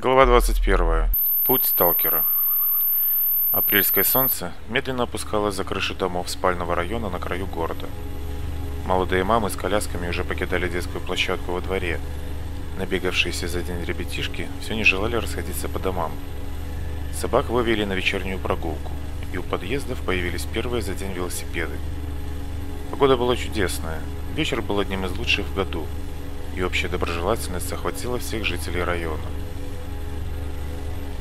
Глава 21. Путь сталкера. Апрельское солнце медленно опускалось за крыши домов спального района на краю города. Молодые мамы с колясками уже покидали детскую площадку во дворе. Набегавшиеся за день ребятишки все не желали расходиться по домам. Собак вывели на вечернюю прогулку, и у подъездов появились первые за день велосипеды. Погода была чудесная, вечер был одним из лучших в году, и общая доброжелательность охватила всех жителей района.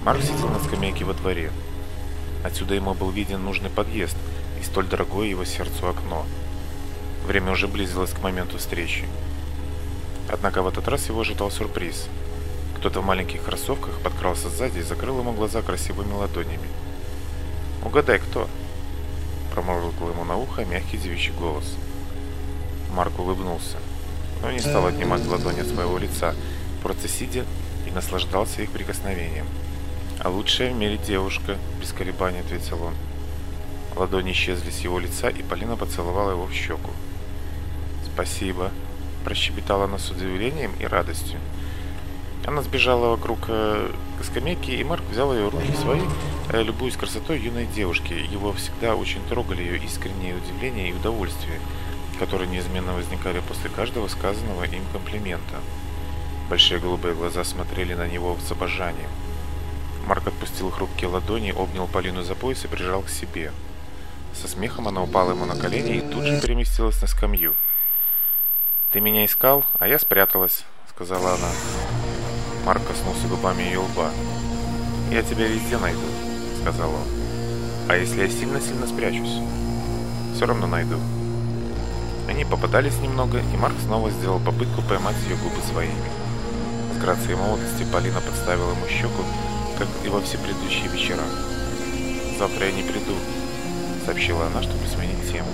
Марк сидел на скамейке во дворе. Отсюда ему был виден нужный подъезд и столь дорогое его сердцу окно. Время уже близилось к моменту встречи. Однако в этот раз его ожидал сюрприз. Кто-то в маленьких кроссовках подкрался сзади и закрыл ему глаза красивыми ладонями. «Угадай, кто?» Промолвил ему на ухо мягкий девичий голос. Марк улыбнулся, но не стал отнимать ладони от своего лица, просто сидя и наслаждался их прикосновением. А лучшая в мире девушка», — без колебаний ответил он. Ладони исчезли с его лица, и Полина поцеловала его в щеку. «Спасибо», — прощебетала она с удивлением и радостью. Она сбежала вокруг э, скамейки, и Марк взял ее руки свои, э, любуясь красотой юной девушки. Его всегда очень трогали ее искреннее удивление и удовольствие, которые неизменно возникали после каждого сказанного им комплимента. Большие голубые глаза смотрели на него с обожанием. Марк отпустил хрупкие ладони, обнял Полину за пояс и прижал к себе. Со смехом она упала ему на колени и тут же переместилась на скамью. «Ты меня искал, а я спряталась», — сказала она. Марк коснулся губами ее лба. «Я тебя везде найду», — сказал он. «А если я сильно-сильно спрячусь?» «Все равно найду». Они попадались немного, и Марк снова сделал попытку поймать ее губы своими. С грацией молодости Полина подставила ему щеку, как и во все предыдущие вечера. «Завтра я не приду», — сообщила она, чтобы сменить тему.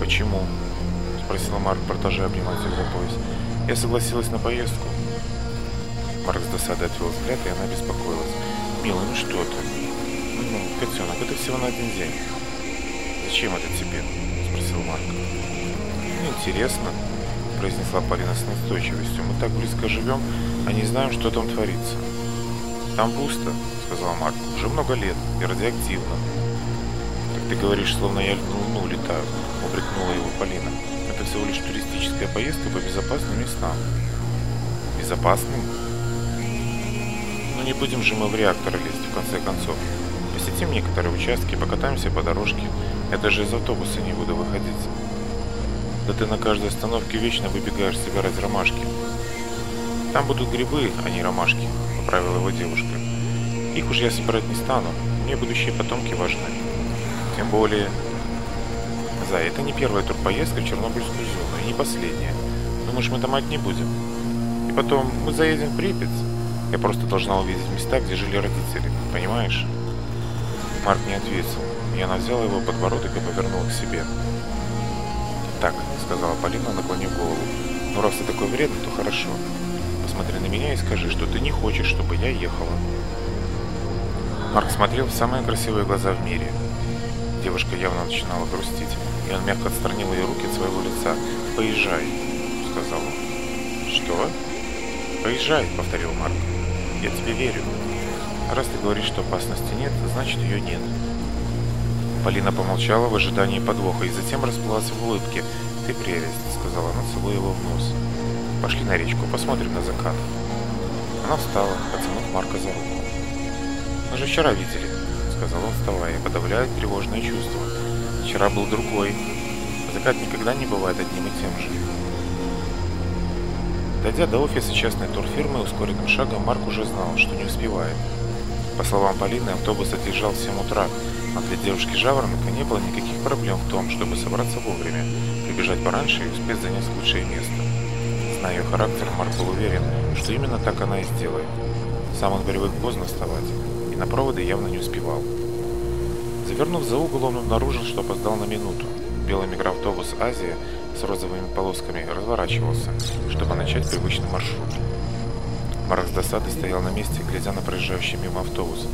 «Почему?» — спросила Марк, продолжая обнимать ее за пояс. «Я согласилась на поездку». Марк с досадой отвел взгляд, и она беспокоилась. «Милый, ну что ты?» «Ну, котенок, это всего на один день». «Зачем это тебе?» — спросил Марк. «Ну, интересно», — произнесла Полина с настойчивостью. «Мы так близко живем, а не знаем, что там творится». Там пусто, сказал Марк. Уже много лет, и радиоактивно. Так ты говоришь, словно я льну летаю, упрекнула его Полина. Это всего лишь туристическая поездка по безопасным местам. Безопасным? Ну не будем же мы в реактор лезть, в конце концов. Посетим некоторые участки, покатаемся по дорожке. Я даже из автобуса не буду выходить. Да ты на каждой остановке вечно выбегаешь собирать ромашки. Там будут грибы, а не ромашки поправила его девушка. Их уж я собирать не стану. Мне будущие потомки важны. Тем более... За это не первая турпоездка в Чернобыльскую зону, и не последняя. Думаешь, мы там одни будем? И потом, мы заедем в Припять. Я просто должна увидеть места, где жили родители. Понимаешь? Марк не ответил, Я она его подбородок и повернула к себе. «Так», — сказала Полина, наклонив голову, — «ну раз ты такой вредный, то хорошо посмотри на меня и скажи, что ты не хочешь, чтобы я ехала. Марк смотрел в самые красивые глаза в мире. Девушка явно начинала грустить, и он мягко отстранил ее руки от своего лица. «Поезжай», — сказал он. «Что?» «Поезжай», — повторил Марк. «Я тебе верю. Раз ты говоришь, что опасности нет, значит ее нет». Полина помолчала в ожидании подвоха и затем расплылась в улыбке. «Ты прелесть», — сказала она, целуя его в нос. Пошли на речку, посмотрим на закат. Она встала, оценив Марка за руку. Мы же вчера видели, сказал он, вставая, подавляя тревожное чувство. Вчера был другой. Закат никогда не бывает одним и тем же. Дойдя до офиса частной турфирмы ускоренным шагом, Марк уже знал, что не успевает. По словам Полины, автобус отъезжал в 7 утра, а для девушки Жаворонка не было никаких проблем в том, чтобы собраться вовремя, прибежать пораньше и успеть занять лучшее место зная ее характер, Марк был уверен, что именно так она и сделает. Сам он привык поздно вставать, и на проводы явно не успевал. Завернув за угол, он обнаружил, что опоздал на минуту. Белый микроавтобус «Азия» с розовыми полосками разворачивался, чтобы начать привычный маршрут. Марк с досады стоял на месте, глядя на проезжающий мимо автобус.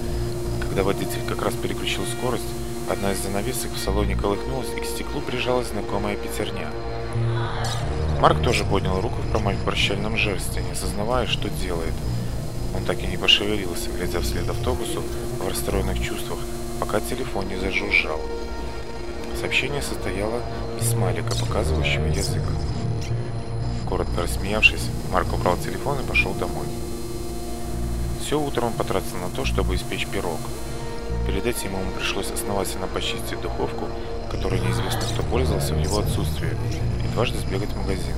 Когда водитель как раз переключил скорость, одна из занавесок в салоне колыхнулась, и к стеклу прижалась знакомая пятерня – Марк тоже поднял руку в промальпрощальном жесте, не осознавая, что делает. Он так и не пошевелился, глядя вслед автобусу в расстроенных чувствах, пока телефон не зажужжал. Сообщение состояло из смайлика, показывающего язык. Коротко рассмеявшись, Марк убрал телефон и пошел домой. Все утро он потратил на то, чтобы испечь пирог – Перед этим ему пришлось основательно почистить духовку, которой неизвестно кто пользовался в его отсутствие, и дважды сбегать в магазин.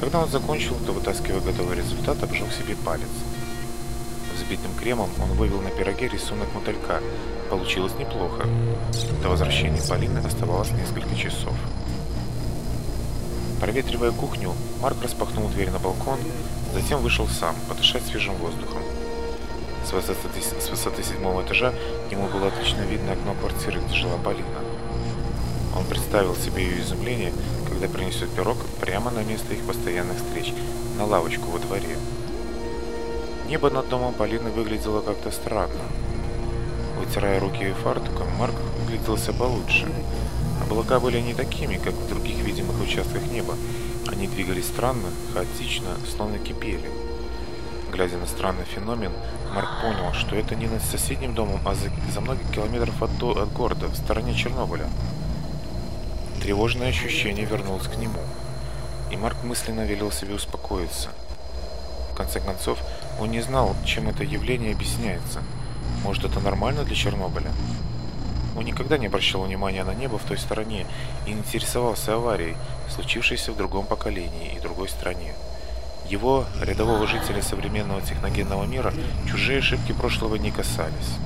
Когда он закончил, то, вытаскивая готовый результат, обжег себе палец. Взбитым кремом он вывел на пироге рисунок мотылька. Получилось неплохо. До возвращения Полины оставалось несколько часов. Проветривая кухню, Марк распахнул дверь на балкон, затем вышел сам, подышать свежим воздухом с высоты с высоты седьмого этажа ему было отлично видно окно квартиры, где жила Полина. Он представил себе ее изумление, когда принесет пирог прямо на место их постоянных встреч, на лавочку во дворе. Небо над домом Полины выглядело как-то странно. Вытирая руки фартуком, Марк выгляделся получше. Облака были не такими, как в других видимых участках неба. Они двигались странно, хаотично, словно кипели. Глядя на странный феномен, Марк понял, что это не над соседним домом, а за, за многих километров от, от города, в стороне Чернобыля. Тревожное ощущение вернулось к нему, и Марк мысленно велел себе успокоиться. В конце концов, он не знал, чем это явление объясняется. Может, это нормально для Чернобыля? Он никогда не обращал внимания на небо в той стороне и не интересовался аварией, случившейся в другом поколении и другой стране. Его, рядового жителя современного техногенного мира, чужие ошибки прошлого не касались.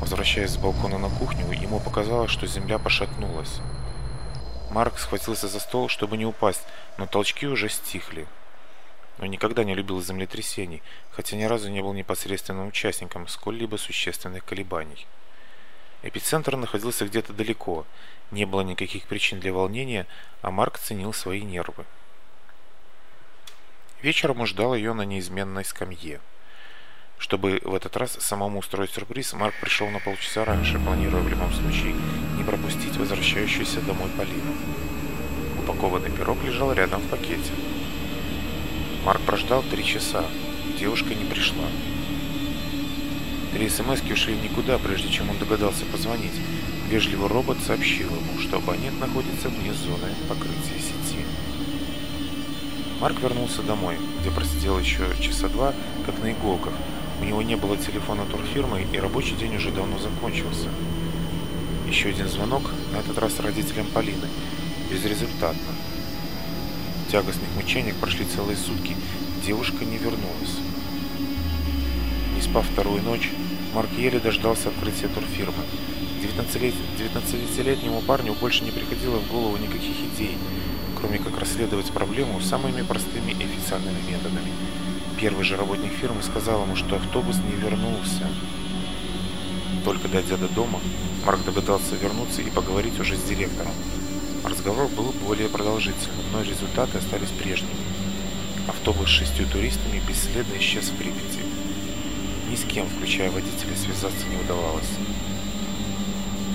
Возвращаясь с балкона на кухню, ему показалось, что земля пошатнулась. Марк схватился за стол, чтобы не упасть, но толчки уже стихли. Он никогда не любил землетрясений, хотя ни разу не был непосредственным участником сколь-либо существенных колебаний. Эпицентр находился где-то далеко, не было никаких причин для волнения, Вечером уж дала ее на неизменной скамье. Чтобы в этот раз самому устроить сюрприз, Марк пришел на полчаса раньше, планируя в любом случае не пропустить возвращающуюся домой Полину. Упакованный пирог лежал рядом в пакете. Марк прождал три часа. Девушка не пришла. Три смс ушли никуда, прежде чем он догадался позвонить. Вежливый робот сообщил ему, что абонент находится вне зоны покрытия сети. Марк вернулся домой, где просидел еще часа два, как на иголках. У него не было телефона турфирмы, и рабочий день уже давно закончился. Еще один звонок, на этот раз родителям Полины. Безрезультатно. В тягостных мучениях прошли целые сутки. Девушка не вернулась. Не спав вторую ночь, Марк еле дождался открытия турфирмы. 19-летнему парню больше не приходило в голову никаких идей – кроме как расследовать проблему самыми простыми и официальными методами. Первый же работник фирмы сказал ему, что автобус не вернулся. Только дойдя до дома, Марк догадался вернуться и поговорить уже с директором. Разговор был более продолжительным, но результаты остались прежними. Автобус с шестью туристами бесследно исчез в Припяти. Ни с кем, включая водителя, связаться не удавалось.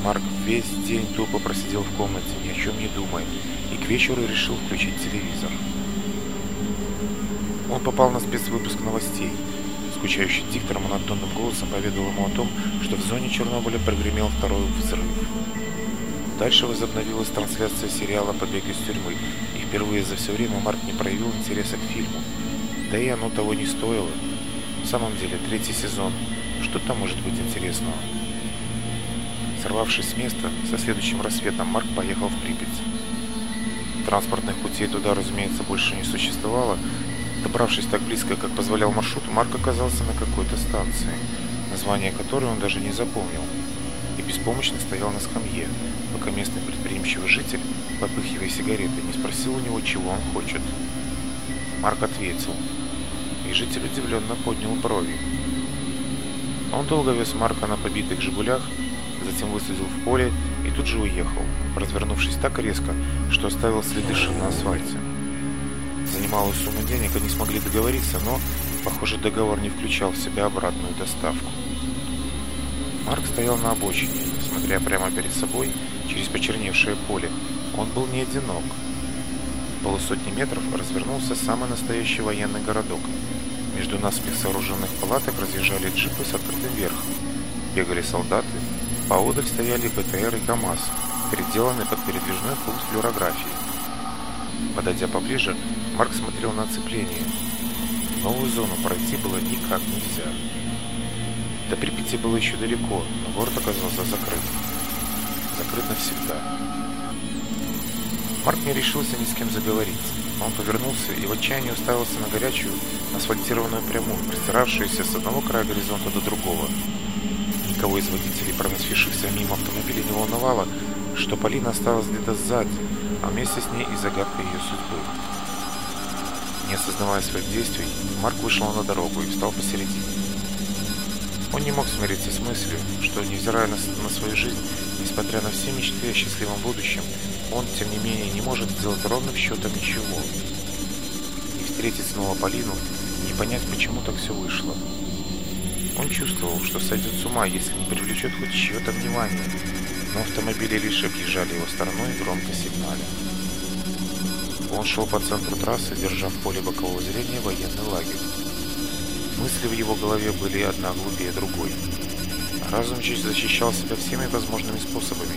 Марк весь день тупо просидел в комнате, ни о чем не думая, вечеру решил включить телевизор. Он попал на спецвыпуск новостей. Скучающий диктор монотонным голосом поведал ему о том, что в зоне Чернобыля прогремел второй взрыв. Дальше возобновилась трансляция сериала «Побег из тюрьмы», и впервые за все время Марк не проявил интереса к фильму. Да и оно того не стоило. В самом деле, третий сезон. Что там может быть интересного? Сорвавшись с места, со следующим рассветом Марк поехал в Припять транспортных путей туда, разумеется, больше не существовало. Добравшись так близко, как позволял маршрут, Марк оказался на какой-то станции, название которой он даже не запомнил, и беспомощно стоял на скамье, пока местный предприимчивый житель, попыхивая сигареты, не спросил у него, чего он хочет. Марк ответил, и житель удивленно поднял брови. Он долго вез Марка на побитых «Жигулях», затем высадил в поле и тут же уехал, развернувшись так резко, что оставил следы шин на асфальте. За немалую сумму денег они смогли договориться, но, похоже, договор не включал в себя обратную доставку. Марк стоял на обочине, смотря прямо перед собой через почерневшее поле. Он был не одинок. Полусотни метров развернулся самый настоящий военный городок. Между наспех сооруженных палаток разъезжали джипы с открытым верхом. Бегали солдаты, Поодаль стояли БТР и КАМАЗ, переделанные под передвижной пункт флюорографии. Подойдя поближе, Марк смотрел на оцепление. Новую зону пройти было никак нельзя. До Припяти было еще далеко, но город оказался закрыт. Закрыт навсегда. Марк не решился ни с кем заговорить. Он повернулся и в отчаянии уставился на горячую, асфальтированную прямую, простиравшуюся с одного края горизонта до другого. Никого из водителей, проносившихся мимо автомобиля, не волновало, что Полина осталась где-то сзади, а вместе с ней и загадка ее судьбы. Не осознавая своих действий, Марк вышел на дорогу и встал посередине. Он не мог смириться с мыслью, что, невзирая на, на свою жизнь, несмотря на все мечты о счастливом будущем, он, тем не менее, не может сделать ровным счетом ничего. И встретить снова Полину, не понять, почему так все вышло. Он чувствовал, что сойдет с ума, если не привлечет хоть чье-то внимание, но автомобили лишь объезжали его стороной громко сигнали. Он шел по центру трассы, держа в поле бокового зрения военный лагерь. Мысли в его голове были одна глупее другой. Разум чуть защищал себя всеми возможными способами.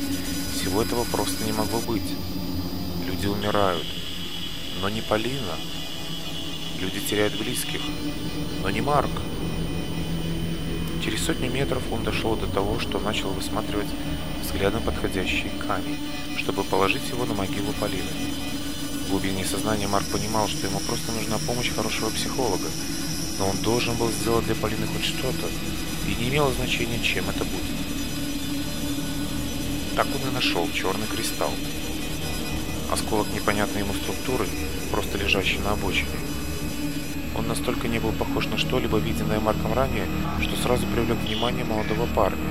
Всего этого просто не могло быть. Люди умирают. Но не Полина. Люди теряют близких. Но не Марк. Через сотни метров он дошел до того, что начал высматривать взглядом подходящий камень, чтобы положить его на могилу Полины. В глубине сознания Марк понимал, что ему просто нужна помощь хорошего психолога, но он должен был сделать для Полины хоть что-то, и не имело значения, чем это будет. Так он и нашел черный кристалл. Осколок непонятной ему структуры, просто лежащий на обочине. Он настолько не был похож на что-либо, виденное Марком ранее, что сразу привлек внимание молодого парня,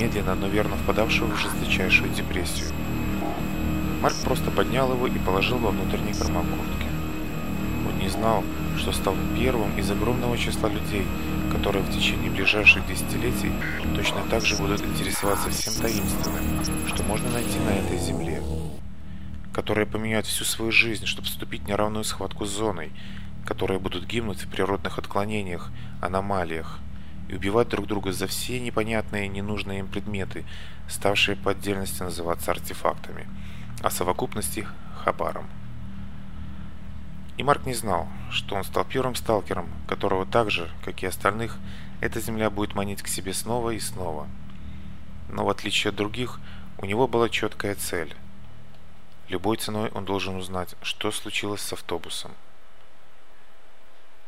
медленно, но верно впадавшего в жесточайшую депрессию. Марк просто поднял его и положил во внутренний карман куртки. Он не знал, что стал первым из огромного числа людей, которые в течение ближайших десятилетий точно так же будут интересоваться всем таинственным, что можно найти на этой земле, которые поменяют всю свою жизнь, чтобы вступить в неравную схватку с зоной – которые будут гибнуть в природных отклонениях, аномалиях, и убивать друг друга за все непонятные ненужные им предметы, ставшие по отдельности называться артефактами, а совокупности – хабаром. И Марк не знал, что он стал первым сталкером, которого так же, как и остальных, эта земля будет манить к себе снова и снова. Но в отличие от других, у него была четкая цель. Любой ценой он должен узнать, что случилось с автобусом.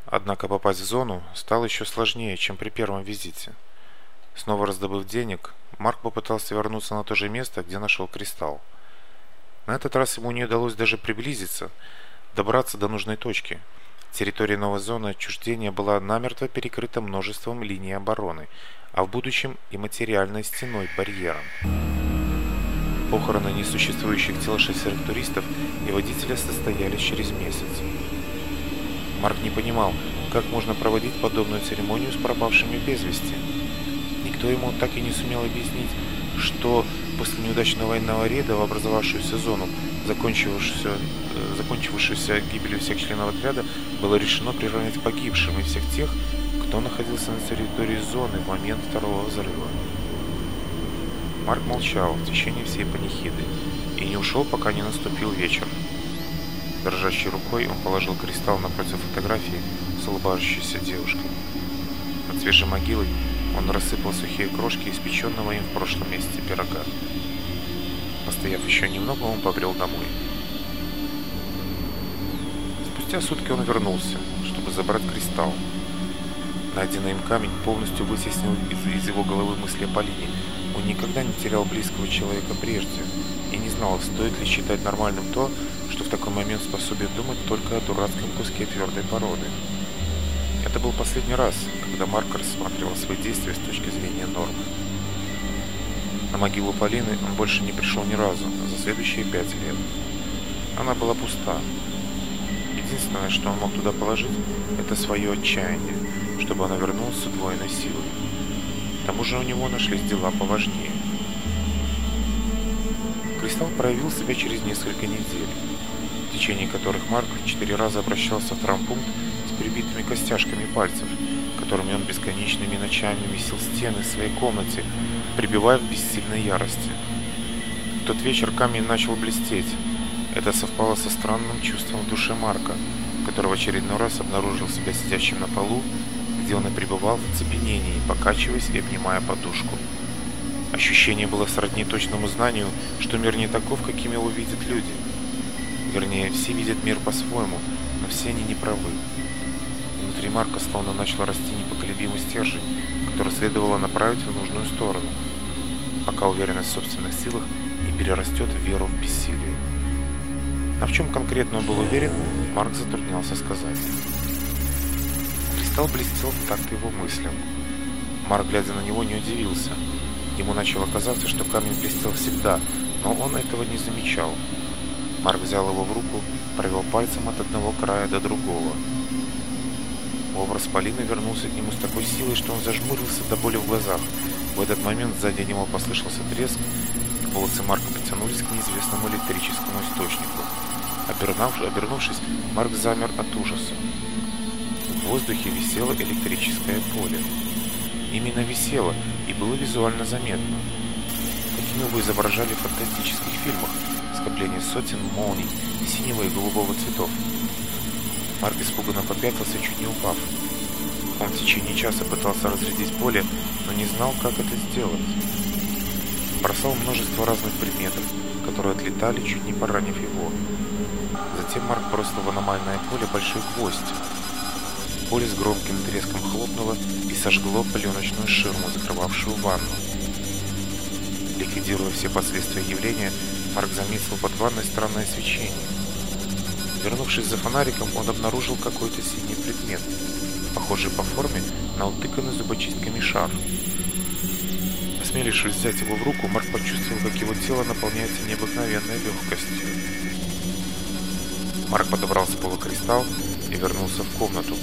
Однако попасть в зону стало еще сложнее, чем при первом визите. Снова раздобыв денег, Марк попытался вернуться на то же место, где нашел кристалл. На этот раз ему не удалось даже приблизиться – добраться до нужной точки. Территория новой зоны отчуждения была намертво перекрыта множеством линий обороны, а в будущем и материальной стеной барьером. Похороны несуществующих тел шестерых туристов и водителя состоялись через месяц. Марк не понимал, как можно проводить подобную церемонию с пропавшими без вести. Никто ему так и не сумел объяснить, что после неудачного военного рейда в образовавшуюся зону, закончившуюся, э, закончившуюся гибелью всех членов отряда, было решено приравнять погибшим и всех тех, кто находился на территории зоны в момент второго взрыва. Марк молчал в течение всей панихиды и не ушел, пока не наступил вечер дрожащей рукой он положил кристалл напротив фотографии с улыбающейся девушкой. Над свежей могилой он рассыпал сухие крошки испеченного им в прошлом месяце пирога. Постояв еще немного, он побрел домой. Спустя сутки он вернулся, чтобы забрать кристалл, Найденный им камень полностью вытеснил из его головы мысли о Полине. Он никогда не терял близкого человека прежде и не знал, стоит ли считать нормальным то, что в такой момент способен думать только о дурацком куске твердой породы. Это был последний раз, когда Марк рассматривал свои действия с точки зрения нормы. На могилу Полины он больше не пришел ни разу за следующие пять лет. Она была пуста. Единственное, что он мог туда положить, это свое отчаяние чтобы она вернулась с удвоенной силой. К тому же у него нашлись дела поважнее. Кристалл проявил себя через несколько недель, в течение которых Марк четыре раза обращался в травмпункт с прибитыми костяшками пальцев, которыми он бесконечными ночами месил стены в своей комнате, прибивая в бессильной ярости. В тот вечер камень начал блестеть. Это совпало со странным чувством в душе Марка, который в очередной раз обнаружил себя сидящим на полу он Делана пребывал в цепенении, покачиваясь и обнимая подушку. Ощущение было сродни точному знанию, что мир не таков, каким его видят люди. Вернее, все видят мир по-своему, но все они неправы. Внутри Марка словно начала расти непоколебимый стержень, который следовало направить в нужную сторону, пока уверенность в собственных силах не перерастет в веру в бессилие. А в чем конкретно он был уверен, Марк затруднялся сказать стал Доблестил так его мыслям. Марк, глядя на него, не удивился. Ему начало казаться, что камень блестел всегда, но он этого не замечал. Марк взял его в руку, провел пальцем от одного края до другого. Образ Полины вернулся к нему с такой силой, что он зажмурился до боли в глазах. В этот момент сзади него послышался треск, и волосы Марка потянулись к неизвестному электрическому источнику. Обернувшись, Марк замер от ужаса воздухе висело электрическое поле. Именно висело и было визуально заметно. Такими вы изображали в фантастических фильмах скопление сотен молний синего и голубого цветов. Марк испуганно попятился, чуть не упав. Он в течение часа пытался разрядить поле, но не знал, как это сделать. Бросал множество разных предметов, которые отлетали, чуть не поранив его. Затем Марк бросил в аномальное поле большой гвоздь, Поле с громким треском хлопнуло и сожгло пленочную ширму, закрывавшую ванну. Ликвидируя все последствия явления, Марк заметил под ванной странное свечение. Вернувшись за фонариком, он обнаружил какой-то синий предмет, похожий по форме на утыканный зубочистками шар. Осмелившись взять его в руку, Марк почувствовал, как его тело наполняется необыкновенной легкостью. Марк подобрался с пола вернулся в комнату.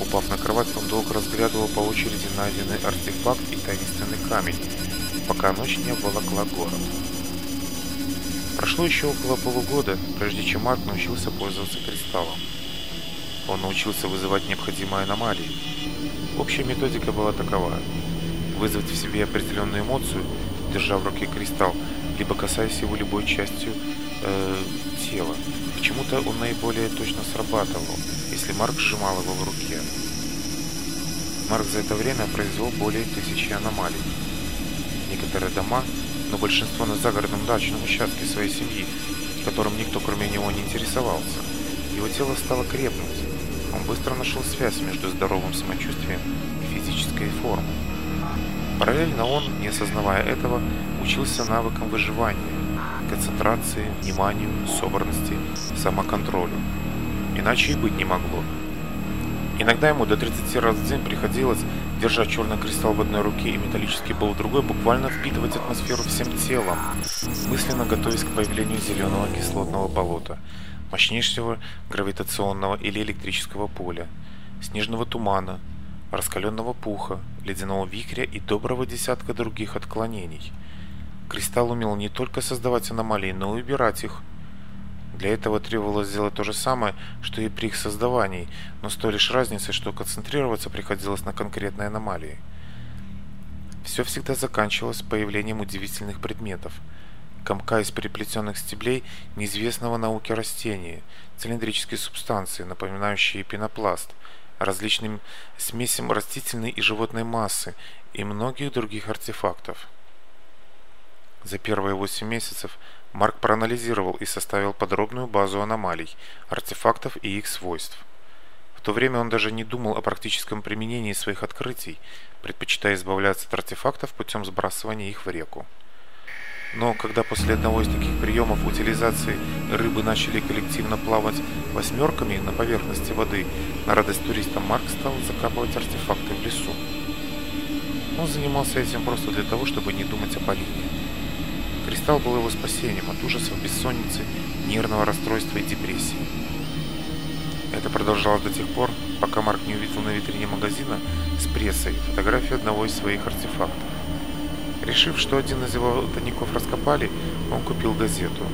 Упав на кровать, он долго разглядывал по очереди найденный артефакт и таинственный камень, пока ночь не обволокла город. Прошло еще около полугода, прежде чем Марк научился пользоваться кристаллом. Он научился вызывать необходимые аномалии. Общая методика была такова. Вызвать в себе определенную эмоцию, держа в руке кристалл, либо касаясь его любой частью э, тела. Почему-то он наиболее точно срабатывал. если Марк сжимал его в руке. Марк за это время произвел более тысячи аномалий. Некоторые дома, но большинство на загородном дачном участке своей семьи, которым никто кроме него не интересовался. Его тело стало крепнуть. Он быстро нашел связь между здоровым самочувствием и физической формой. Параллельно он, не осознавая этого, учился навыкам выживания, иначе и быть не могло. Иногда ему до 30 раз в день приходилось, держа черный кристалл в одной руке и металлический был в другой, буквально впитывать атмосферу всем телом, мысленно готовясь к появлению зеленого кислотного болота, мощнейшего гравитационного или электрического поля, снежного тумана, раскаленного пуха, ледяного вихря и доброго десятка других отклонений. Кристалл умел не только создавать аномалии, но и убирать их – для этого сделать то же самое, что и при их создавании, но с той лишь разницей, что концентрироваться приходилось на конкретной аномалии. Все всегда заканчивалось появлением удивительных предметов. Комка из переплетенных стеблей неизвестного науки растения, цилиндрические субстанции, напоминающие пенопласт, различным смесям растительной и животной массы и многих других артефактов. За первые 8 месяцев – Марк проанализировал и составил подробную базу аномалий, артефактов и их свойств. В то время он даже не думал о практическом применении своих открытий, предпочитая избавляться от артефактов путем сбрасывания их в реку. Но когда после одного из таких приемов утилизации рыбы начали коллективно плавать восьмерками на поверхности воды, на радость туристам Марк стал закапывать артефакты в лесу. Он занимался этим просто для того, чтобы не думать о погибели стал был его спасением от ужасов бессонницы, нервного расстройства и депрессии. Это продолжалось до тех пор, пока Марк не увидел на витрине магазина с прессой фотографию одного из своих артефактов. Решив, что один из его тайников раскопали, он купил газету.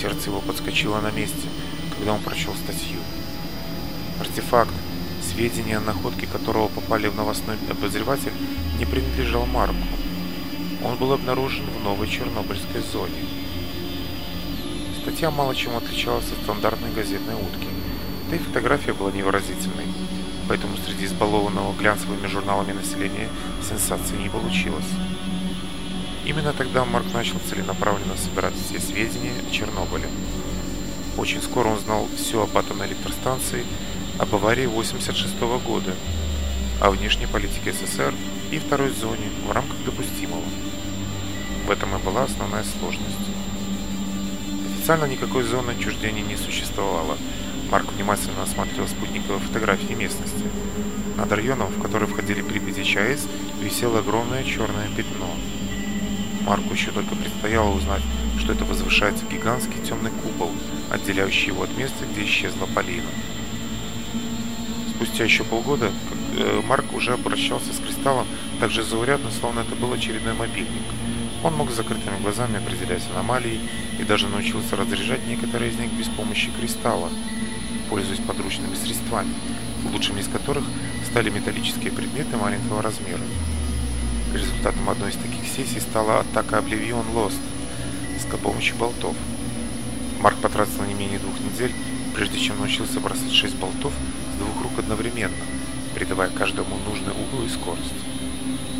Сердце его подскочило на месте, когда он прочел статью. Артефакт, сведения о находке которого попали в новостной обозреватель, не принадлежал Марку. Он был обнаружен в новой Чернобыльской зоне. Статья мало чем отличалась от стандартной газетной утки, да и фотография была невыразительной, поэтому среди избалованного глянцевыми журналами населения сенсации не получилось. Именно тогда Марк начал целенаправленно собирать все сведения о Чернобыле. Очень скоро он знал все об атомной электростанции, об аварии 86 года, о внешней политике СССР и второй зоне в рамках допустимого. В этом и была основная сложность. Официально никакой зоны отчуждения не существовало. Марк внимательно осмотрел спутниковые фотографии местности. Над районом, в который входили Припяти ЧАЭС, висело огромное черное пятно. Марку еще только предстояло узнать, что это возвышается гигантский темный купол, отделяющий его от места, где исчезла Полина. Спустя еще полгода э, Марк уже обращался с кристаллом так же заурядно, словно это был очередной мобильник – он мог с закрытыми глазами определять аномалии и даже научился разряжать некоторые из них без помощи кристалла, пользуясь подручными средствами, лучшими из которых стали металлические предметы маленького размера. Результатом одной из таких сессий стала атака Oblivion Lost с помощью болтов. Марк потратил не менее двух недель, прежде чем научился бросать шесть болтов с двух рук одновременно, придавая каждому нужный угол и скорость.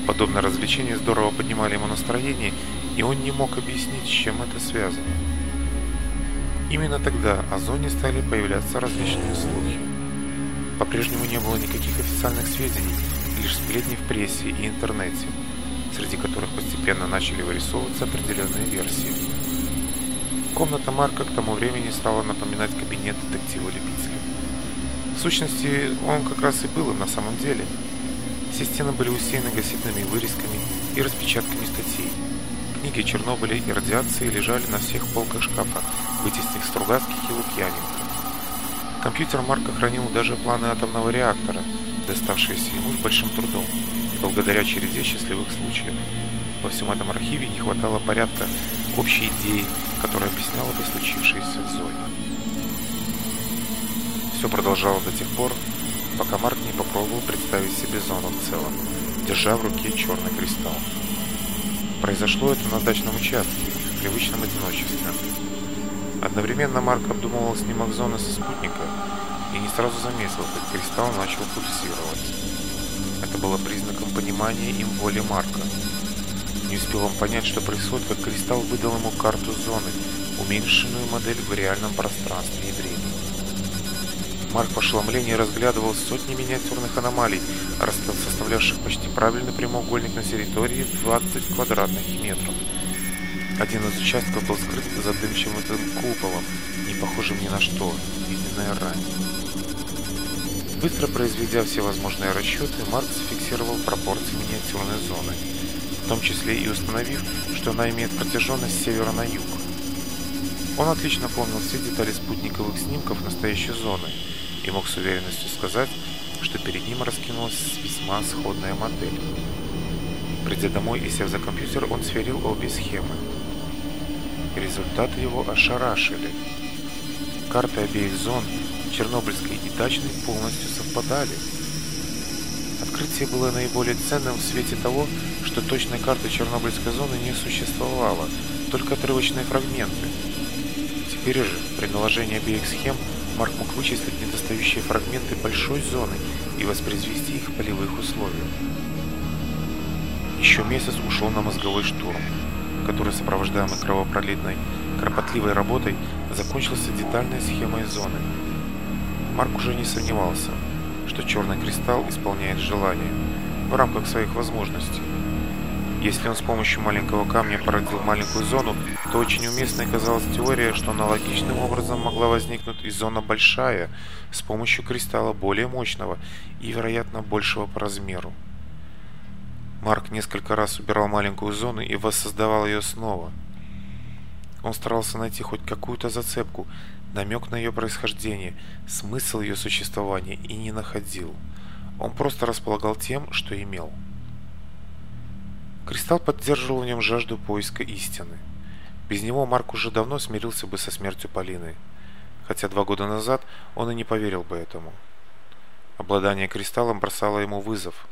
Подобное развлечение здорово поднимали ему настроение, и он не мог объяснить, с чем это связано. Именно тогда о зоне стали появляться различные слухи. По-прежнему не было никаких официальных сведений, лишь сплетни в прессе и интернете, среди которых постепенно начали вырисовываться Стены были усеяны газетными вырезками и распечатками статей. Книги Чернобыля и радиации лежали на всех полках шкафа, вытеснив Стругацких и Лукьяненко. Компьютер Марка хранил даже планы атомного реактора, доставшиеся ему с большим трудом, благодаря череде счастливых случаев. Во всем этом архиве не хватало порядка общей идеи, которая объясняла бы случившееся в зоне. Все продолжалось до тех пор, пока Марк не попробовал представить себе зону в целом, держа в руке черный кристалл. Произошло это на дачном участке, в привычном одиночестве. Одновременно Марк обдумывал снимок зоны со спутника и не сразу заметил, как кристалл начал пульсировать. Это было признаком понимания им воли Марка. Не успел он понять, что происходит, как кристалл выдал ему карту зоны, уменьшенную модель в реальном пространстве и времени. Марк в ошеломлении разглядывал сотни миниатюрных аномалий, составлявших почти правильный прямоугольник на территории 20 квадратных метров. Один Он отлично помнил все детали спутниковых снимков настоящей зоны и мог с уверенностью сказать, что перед ним раскинулась весьма сходная модель. Придя домой и сев за компьютер, он сверил обе схемы. Результаты его ошарашили. Карты обеих зон, Чернобыльской и Дачной, полностью совпадали. Открытие было наиболее ценным в свете того, что точной карты Чернобыльской зоны не существовало, только отрывочные фрагменты. Бережем при наложении обеих схем Марк мог вычислить недостающие фрагменты большой зоны и воспроизвести их в полевых условиях. Еще месяц ушел на мозговой штурм, который, сопровождаемый кровопролитной, кропотливой работой, закончился детальной схемой зоны. Марк уже не сомневался, что черный кристалл исполняет желание в рамках своих возможностей. Если он с помощью маленького камня породил маленькую зону, то очень уместной казалась теория, что аналогичным образом могла возникнуть и зона большая, с помощью кристалла более мощного и, вероятно, большего по размеру. Марк несколько раз убирал маленькую зону и воссоздавал ее снова. Он старался найти хоть какую-то зацепку, намек на ее происхождение, смысл ее существования и не находил. Он просто располагал тем, что имел. Кристалл поддерживал в нем жажду поиска истины. Без него Марк уже давно смирился бы со смертью Полины, хотя два года назад он и не поверил бы этому. Обладание кристаллом бросало ему вызов.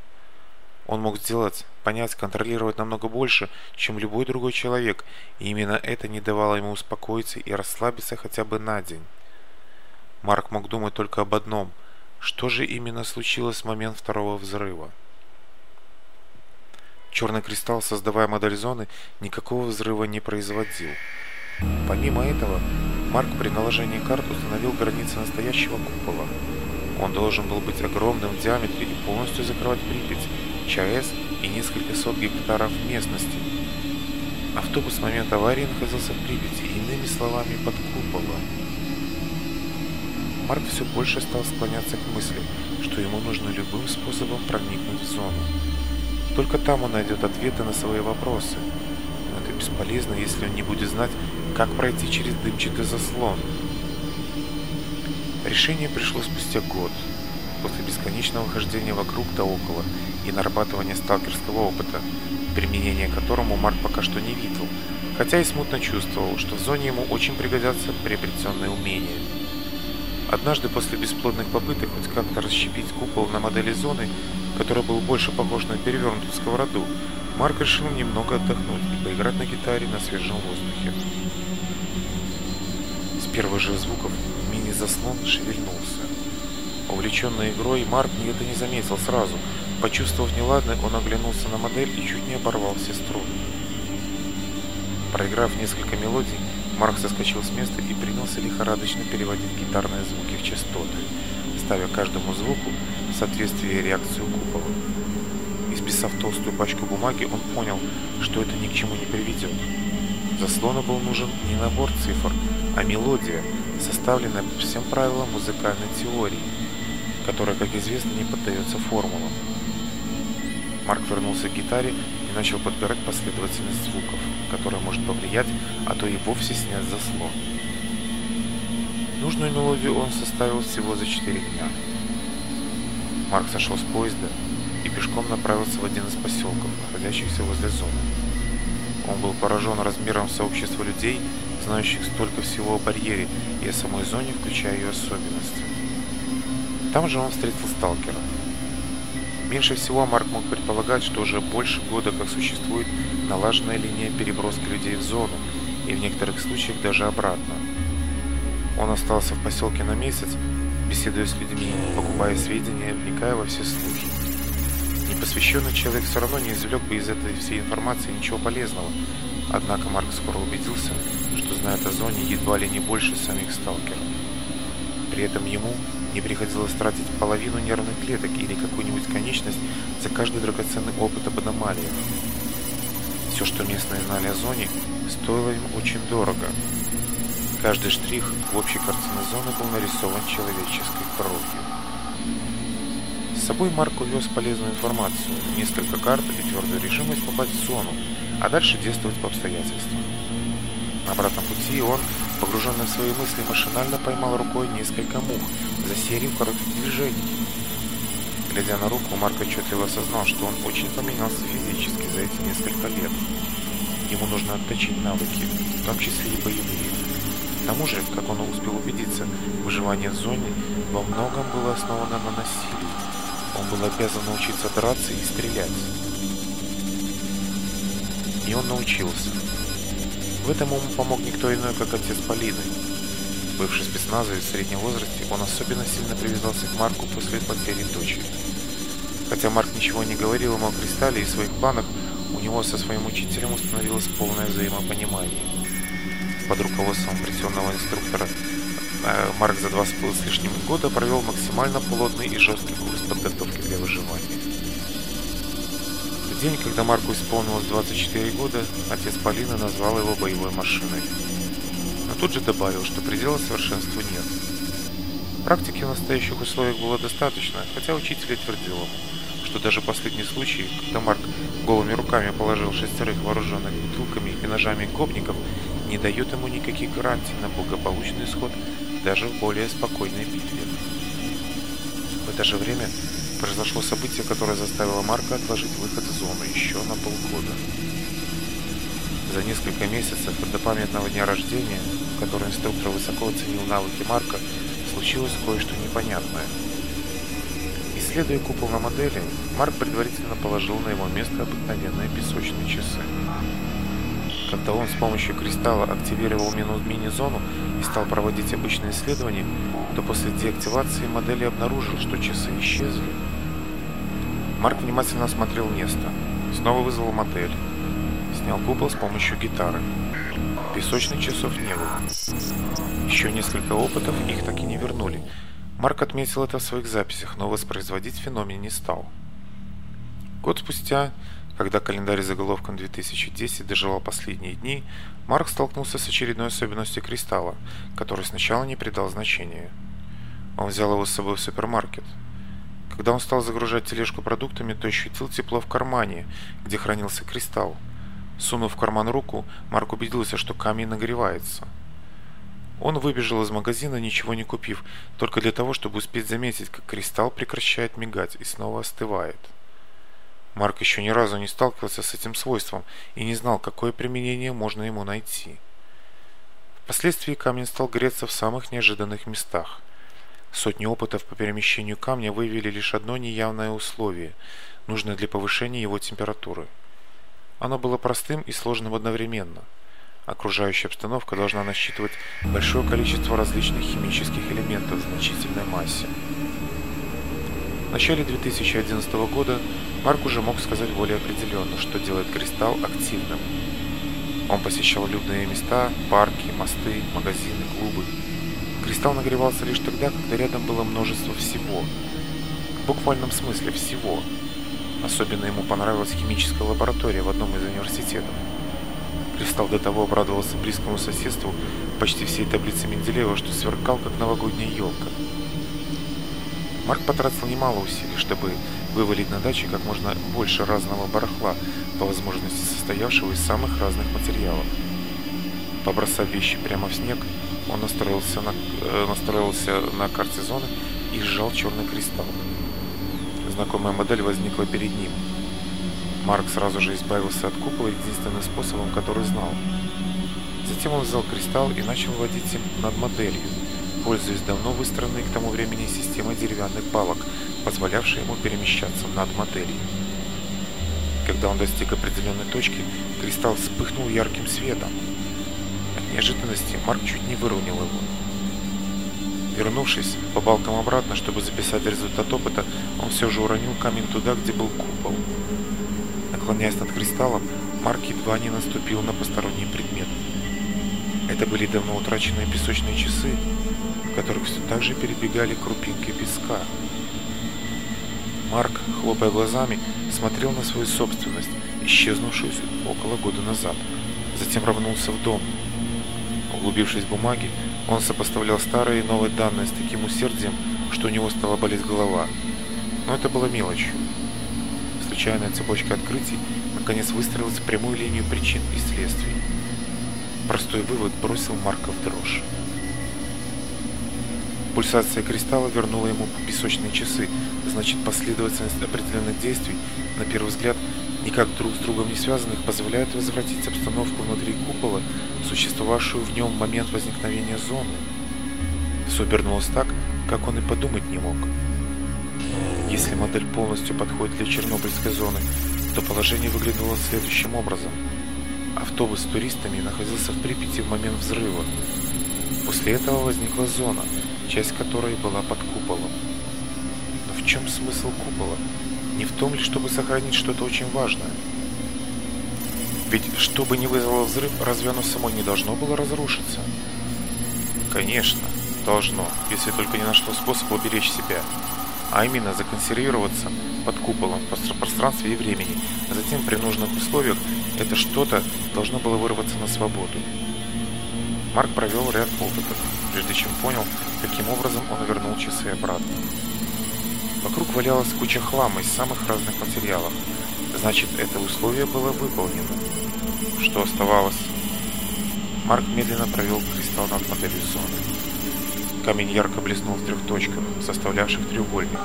Он мог сделать, понять, контролировать намного больше, чем любой другой человек, и именно это не давало ему успокоиться и расслабиться хотя бы на день. Марк мог думать только об одном – Черный кристалл, создавая модель зоны, никакого взрыва не производил. Помимо этого, Марк при наложении карт установил границы настоящего купола. Он должен был быть огромным в диаметре и полностью закрывать Припять, ЧАЭС и несколько сот гектаров местности. Автобус в момент аварии находился в Припяти, иными словами, под куполом. Марк все больше стал склоняться к мысли, что ему нужно любым способом проникнуть в зону. Только там он найдет ответы на свои вопросы. Но это бесполезно, если он не будет знать, как пройти через дымчатый заслон. Решение пришло спустя год, после бесконечного хождения вокруг да около и нарабатывания сталкерского опыта, применение которому Марк пока что не видел, хотя и смутно чувствовал, что в зоне ему очень пригодятся приобретенные умения. Однажды после бесплодных попыток хоть как-то расщепить купол на модели зоны, которая был больше похож на перевернутую сковороду, Марк решил немного отдохнуть и поиграть на гитаре на свежем воздухе. С первых же звуков мини-заслон шевельнулся. Увлеченный игрой, Марк не это не заметил сразу. Почувствовав неладное, он оглянулся на модель и чуть не оборвал все струны. Проиграв несколько мелодий, Марк соскочил с места и принялся лихорадочно переводить гитарные звуки в частоты, ставя каждому звуку соответствие реакцию купола. Исписав толстую пачку бумаги, он понял, что это ни к чему не приведет. Заслону был нужен не набор цифр, а мелодия, составленная по всем правилам музыкальной теории, которая, как известно, не поддается формулам. Марк вернулся к гитаре и начал подбирать последовательность звуков, которая может повлиять, а то и вовсе снять заслон. Нужную мелодию он составил всего за 4 дня. Марк сошел с поезда и пешком направился в один из поселков, находящихся возле зоны. Он был поражен размером сообщества людей, знающих столько всего о барьере и о самой зоне, включая ее особенности. Там же он встретил сталкера – Меньше всего Марк мог предполагать, что уже больше года как существует налаженная линия переброски людей в зону, и в некоторых случаях даже обратно. Он остался в поселке на месяц, беседуя с людьми, покупая сведения, вникая во все случаи. Непосвященный человек все равно не извлек бы из этой всей информации ничего полезного, однако Марк скоро убедился, что знает о зоне едва ли не больше самих сталкеров. При этом ему не приходилось тратить половину нервных клеток или какую-нибудь конечность за каждый драгоценный опыт об аномалиях. Все, что местные знали о зоне, стоило им очень дорого. Каждый штрих в общей картине зоны был нарисован человеческой кровью. С собой Марк увез полезную информацию, несколько карт и твердую решимость попасть в зону, а дальше действовать по обстоятельствам. На обратном пути он, погруженный в свои мысли, машинально поймал рукой несколько мух – за Засерим коротких движений. Глядя на руку, Марк отчетливо осознал, что он очень поменялся физически за эти несколько лет. Ему нужно отточить навыки, в том числе и боевые. К тому же, как он успел убедиться, выживание в зоне во многом было основано на насилии. Он был обязан научиться драться и стрелять. И он научился. В этом ему помог никто иной, как отец Полины. Бывший спецназовец в среднем возрасте, он особенно сильно привязался к Марку после потери дочери. Хотя Марк ничего не говорил ему о Кристалле и своих планах, у него со своим учителем установилось полное взаимопонимание. Под руководством пресенного инструктора э, Марк за два с лишним года провел максимально плотный и жесткий курс подготовки для выживания. В день, когда Марку исполнилось 24 года, отец Полины назвал его боевой машиной тут же добавил, что предела совершенству нет. Практики в настоящих условиях было достаточно, хотя учитель твердил ему, что даже последний случай, когда Марк голыми руками положил шестерых вооруженных бутылками и ножами гопников, не дает ему никаких гарантий на благополучный исход даже в более спокойной битве. В это же время произошло событие, которое заставило Марка отложить выход из зоны еще на полгода. За несколько месяцев до памятного дня рождения который инструктор высоко оценил навыки Марка, случилось кое-что непонятное. Исследуя купол на модели, Марк предварительно положил на его место обыкновенные песочные часы. Когда он с помощью кристалла активировал мини-зону и стал проводить обычные исследования, то после деактивации модели обнаружил, что часы исчезли. Марк внимательно осмотрел место, снова вызвал модель, снял купол с помощью гитары. Песочных часов не было. Еще несколько опытов их так и не вернули. Марк отметил это в своих записях, но воспроизводить феномен не стал. Год спустя, когда календарь с заголовком 2010 доживал последние дни, Марк столкнулся с очередной особенностью кристалла, который сначала не придал значения. Он взял его с собой в супермаркет. Когда он стал загружать тележку продуктами, то ощутил тепло в кармане, где хранился кристалл. Сунув в карман руку, Марк убедился, что камень нагревается. Он выбежал из магазина, ничего не купив, только для того, чтобы успеть заметить, как кристалл прекращает мигать и снова остывает. Марк еще ни разу не сталкивался с этим свойством и не знал, какое применение можно ему найти. Впоследствии камень стал греться в самых неожиданных местах. Сотни опытов по перемещению камня выявили лишь одно неявное условие, нужное для повышения его температуры. Оно было простым и сложным одновременно. Окружающая обстановка должна насчитывать большое количество различных химических элементов в значительной массе. В начале 2011 года Марк уже мог сказать более определенно, что делает кристалл активным. Он посещал людные места, парки, мосты, магазины, клубы. Кристалл нагревался лишь тогда, когда рядом было множество всего. В буквальном смысле всего – Особенно ему понравилась химическая лаборатория в одном из университетов. Кристалл до того обрадовался близкому соседству почти всей таблицы Менделеева, что сверкал, как новогодняя елка. Марк потратил немало усилий, чтобы вывалить на даче как можно больше разного барахла, по возможности состоявшего из самых разных материалов. Побросав вещи прямо в снег, он настроился на, э, настроился на карте зоны и сжал черный кристалл знакомая модель возникла перед ним. Марк сразу же избавился от купола единственным способом, который знал. Затем он взял кристалл и начал водить им над моделью, пользуясь давно выстроенной к тому времени системой деревянных палок, позволявшей ему перемещаться над моделью. Когда он достиг определенной точки, кристалл вспыхнул ярким светом. От неожиданности Марк чуть не выронил его. Вернувшись, попалкам обратно, чтобы записать результат опыта, он все же уронил камень туда, где был купол. Наклоняясь над кристаллом, Марк едва не наступил на посторонний предмет. Это были давно утраченные песочные часы, в которых все так же перебегали крупинки песка. Марк, хлопая глазами, смотрел на свою собственность, исчезнувшую около года назад. Затем рванулся в дом. Углубившись в бумаги, он сопоставлял старые и новые данные с таким усердием, что у него стала болеть голова. Но это была мелочь. Случайная цепочка открытий наконец выстроилась в прямую линию причин и следствий. Простой вывод бросил Марка в дрожь. Пульсация кристалла вернула ему песочные часы, значит последовательность определенных действий, на первый взгляд, Никак друг с другом не связанных, позволяет возвратить обстановку внутри купола, существовавшую в нем в момент возникновения зоны. Все обернулось так, как он и подумать не мог. Если модель полностью подходит для Чернобыльской зоны, то положение выглядело следующим образом. Автобус с туристами находился в Припяти в момент взрыва. После этого возникла зона, часть которой была под куполом. Но в чем смысл купола? не в том ли, чтобы сохранить что-то очень важное. Ведь чтобы не вызвало взрыв, разве оно само не должно было разрушиться? Конечно, должно, если только не нашло способ уберечь себя, а именно законсервироваться под куполом в пространстве и времени, а затем при нужных условиях это что-то должно было вырваться на свободу. Марк провел ряд опытов, прежде чем понял, каким образом он вернул часы обратно. Вокруг валялась куча хлама из самых разных материалов. Значит, это условие было выполнено. Что оставалось? Марк медленно провел кристалл над моделью зоны. Камень ярко блеснул в трех точках, составлявших треугольник.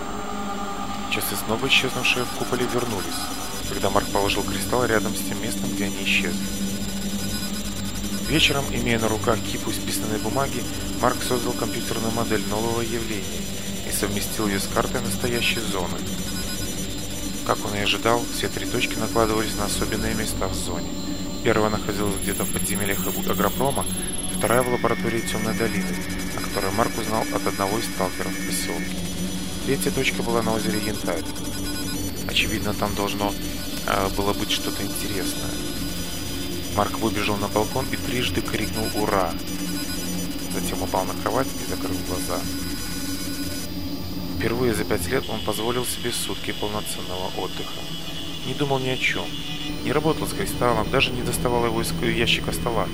Часы снова исчезнувшие в куполе вернулись, когда Марк положил кристалл рядом с тем местом, где они исчезли. Вечером, имея на руках кипу исписанной бумаги, Марк создал компьютерную модель нового явления – совместил ее с картой настоящей зоны. Как он и ожидал, все три точки накладывались на особенные места в зоне. Первая находилась где-то в подземельях агропрома, вторая в лаборатории Темной долины, о которой Марк узнал от одного из сталкеров поселки. Третья точка была на озере Янтарь. Очевидно, там должно э, было быть что-то интересное. Марк выбежал на балкон и трижды крикнул «Ура!». Затем упал на кровать и закрыл глаза. Впервые за пять лет он позволил себе сутки полноценного отдыха. Не думал ни о чем. Не работал с Кристаллом, даже не доставал его из ящика стола.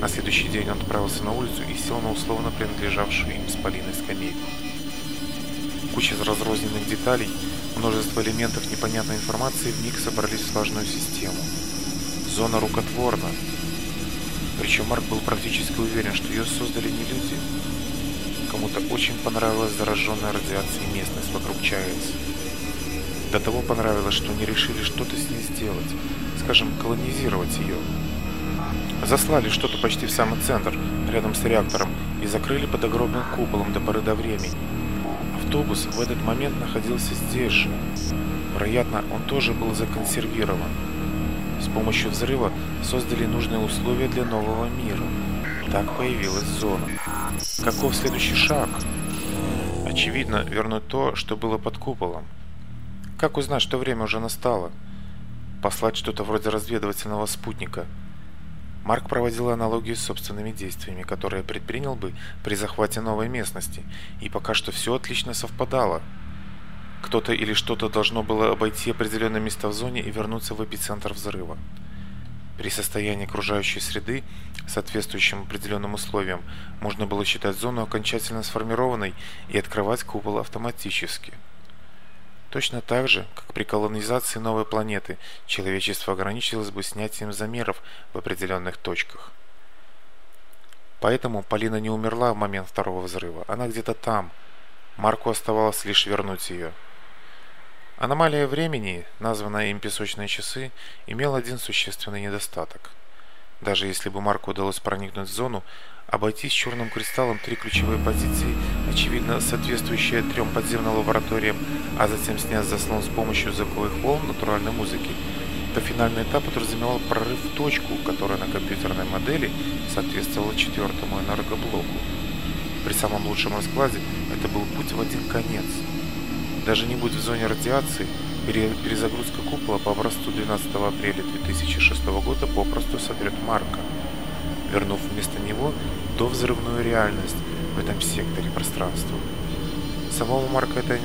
На следующий день он отправился на улицу и сел на условно принадлежавшую им с Полиной скамейку. Куча разрозненных деталей, множество элементов непонятной информации в вмиг собрались в сложную систему. Зона рукотворна. Причем Марк был практически уверен, что ее создали не люди, кому-то очень понравилась зараженная радиацией местность вокруг Чаэс. До того понравилось, что они решили что-то с ней сделать, скажем, колонизировать ее. Заслали что-то почти в самый центр, рядом с реактором, и закрыли под огромным куполом до поры до времени. Автобус в этот момент находился здесь же. Вероятно, он тоже был законсервирован. С помощью взрыва создали нужные условия для нового мира. Так появилась зона. Каков следующий шаг? Очевидно, вернуть то, что было под куполом. Как узнать, что время уже настало? Послать что-то вроде разведывательного спутника. Марк проводил аналогию с собственными действиями, которые предпринял бы при захвате новой местности, и пока что все отлично совпадало. Кто-то или что-то должно было обойти определенные места в зоне и вернуться в эпицентр взрыва. При состоянии окружающей среды, соответствующим определенным условиям, можно было считать зону окончательно сформированной и открывать купол автоматически. Точно так же, как при колонизации новой планеты, человечество ограничилось бы снятием замеров в определенных точках. Поэтому Полина не умерла в момент второго взрыва, она где-то там. Марку оставалось лишь вернуть ее – Аномалия времени, названная им песочные часы, имела один существенный недостаток. Даже если бы Марку удалось проникнуть в зону, обойтись черным кристаллом три ключевые позиции, очевидно соответствующие трем подземным лабораториям, а затем снять заслон с помощью звуковых волн натуральной музыки, то финальный Даже не будет в зоне радиации, перезагрузка купола по попросту 12 апреля 2006 года попросту сотрет Марка, вернув вместо него до взрывную реальность в этом секторе пространства. Самого Марка это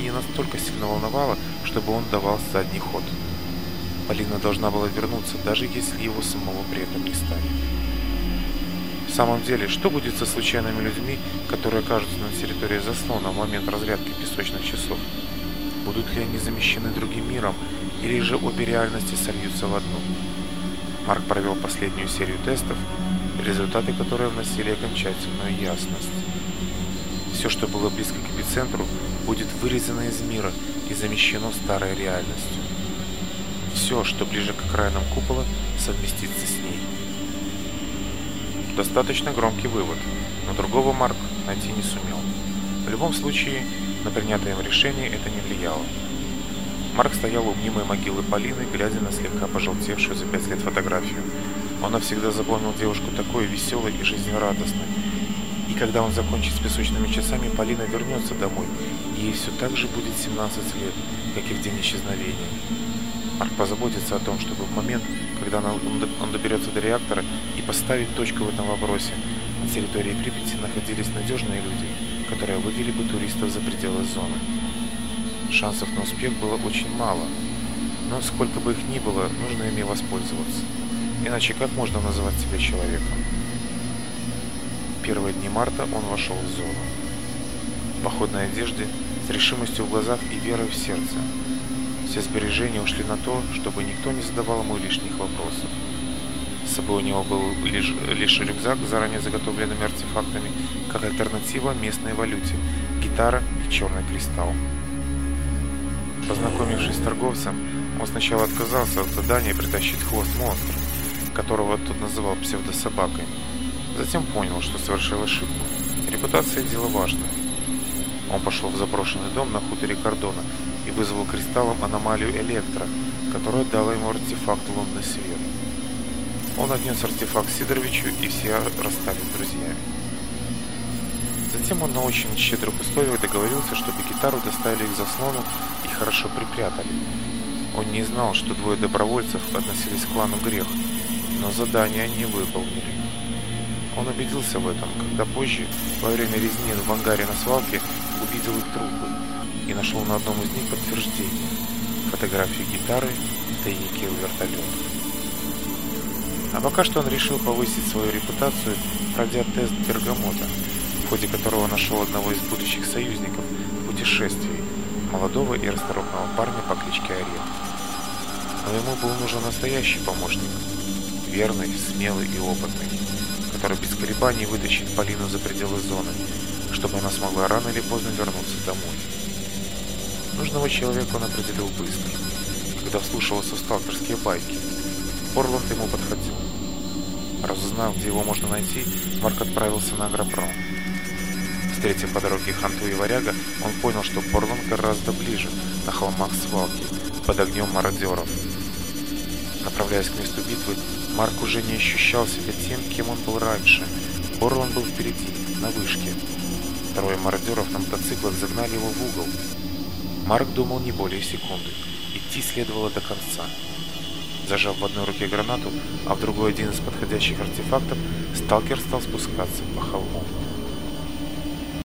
не настолько сильно волновало, чтобы он давал задний ход. Полина должна была вернуться, даже если его самого при этом не станет. В самом деле, что будет со случайными людьми, которые окажутся на территории заслона в момент разрядки песочных часов? Будут ли они замещены другим миром, или же обе реальности сольются в одну? Марк провел последнюю серию тестов, результаты которые вносили окончательную ясность. Все, что было близко к эпицентру, будет вырезано из мира и замещено старой реальностью. Все, что ближе к окраинам купола, совместится с ней. Достаточно громкий вывод, но другого Марк найти не сумел. В любом случае, на принятое им решение это не влияло. Марк стоял у мнимой могилы Полины, глядя на слегка пожелтевшую за пять лет фотографию. Он навсегда запомнил девушку такой веселой и жизнерадостной. И когда он закончит с песочными часами, Полина вернется домой, и ей все так же будет 17 лет, как и в день исчезновения. Марк позаботится о том, чтобы в момент, когда он доберется до реактора и поставит точку в этом вопросе. На территории Припяти находились надежные люди, которые вывели бы туристов за пределы зоны. Шансов на успех было очень мало, но сколько бы их ни было, нужно ими воспользоваться. Иначе как можно называть себя человеком? Первые дни марта он вошел в зону. В походной одежде, с решимостью в глазах и верой в сердце – все сбережения ушли на то, чтобы никто не задавал ему лишних вопросов. С собой у него был лишь, лишь рюкзак с заранее заготовленными артефактами, как альтернатива местной валюте, гитара и черный кристалл. Познакомившись с торговцем, он сначала отказался от задания притащить хвост монстра, которого тот называл псевдособакой. Затем понял, что совершил ошибку. Репутация – дело важное. Он пошел в заброшенный дом на хуторе Кордона и вызвал кристаллом аномалию электро, которая дала ему артефакт лунный свет. Он отнес артефакт Сидоровичу, и все расстались друзьями. Затем он на очень щедрых условиях договорился, чтобы гитару доставили их заслону и хорошо припрятали. Он не знал, что двое добровольцев относились к клану Грех, но задание они выполнили. Он убедился в этом, когда позже, во время резни в ангаре на свалке, увидел их трупы и нашел на одном из них подтверждение – фотографию гитары и тайники у вертолета. А пока что он решил повысить свою репутацию, пройдя тест Бергамота, в ходе которого нашел одного из будущих союзников в путешествии молодого и расторопного парня по кличке Орел. Но ему был нужен настоящий помощник, верный, смелый и опытный, который без колебаний вытащит Полину за пределы зоны – чтобы она смогла рано или поздно вернуться домой. Нужного человека он определил быстро, когда вслушивался в сталкерские байки. Орланд ему подходил. Разузнав, где его можно найти, Марк отправился на агропром. Встретив по дороге Ханту и Варяга, он понял, что Порланд гораздо ближе, на холмах свалки, под огнем мародеров. Направляясь к месту битвы, Марк уже не ощущал себя тем, кем он был раньше. Орланд был впереди, на вышке, Второй мародеров на мотоциклах загнали его в угол. Марк думал не более секунды. Идти следовало до конца. Зажав в одной руке гранату, а в другой один из подходящих артефактов, сталкер стал спускаться по холму.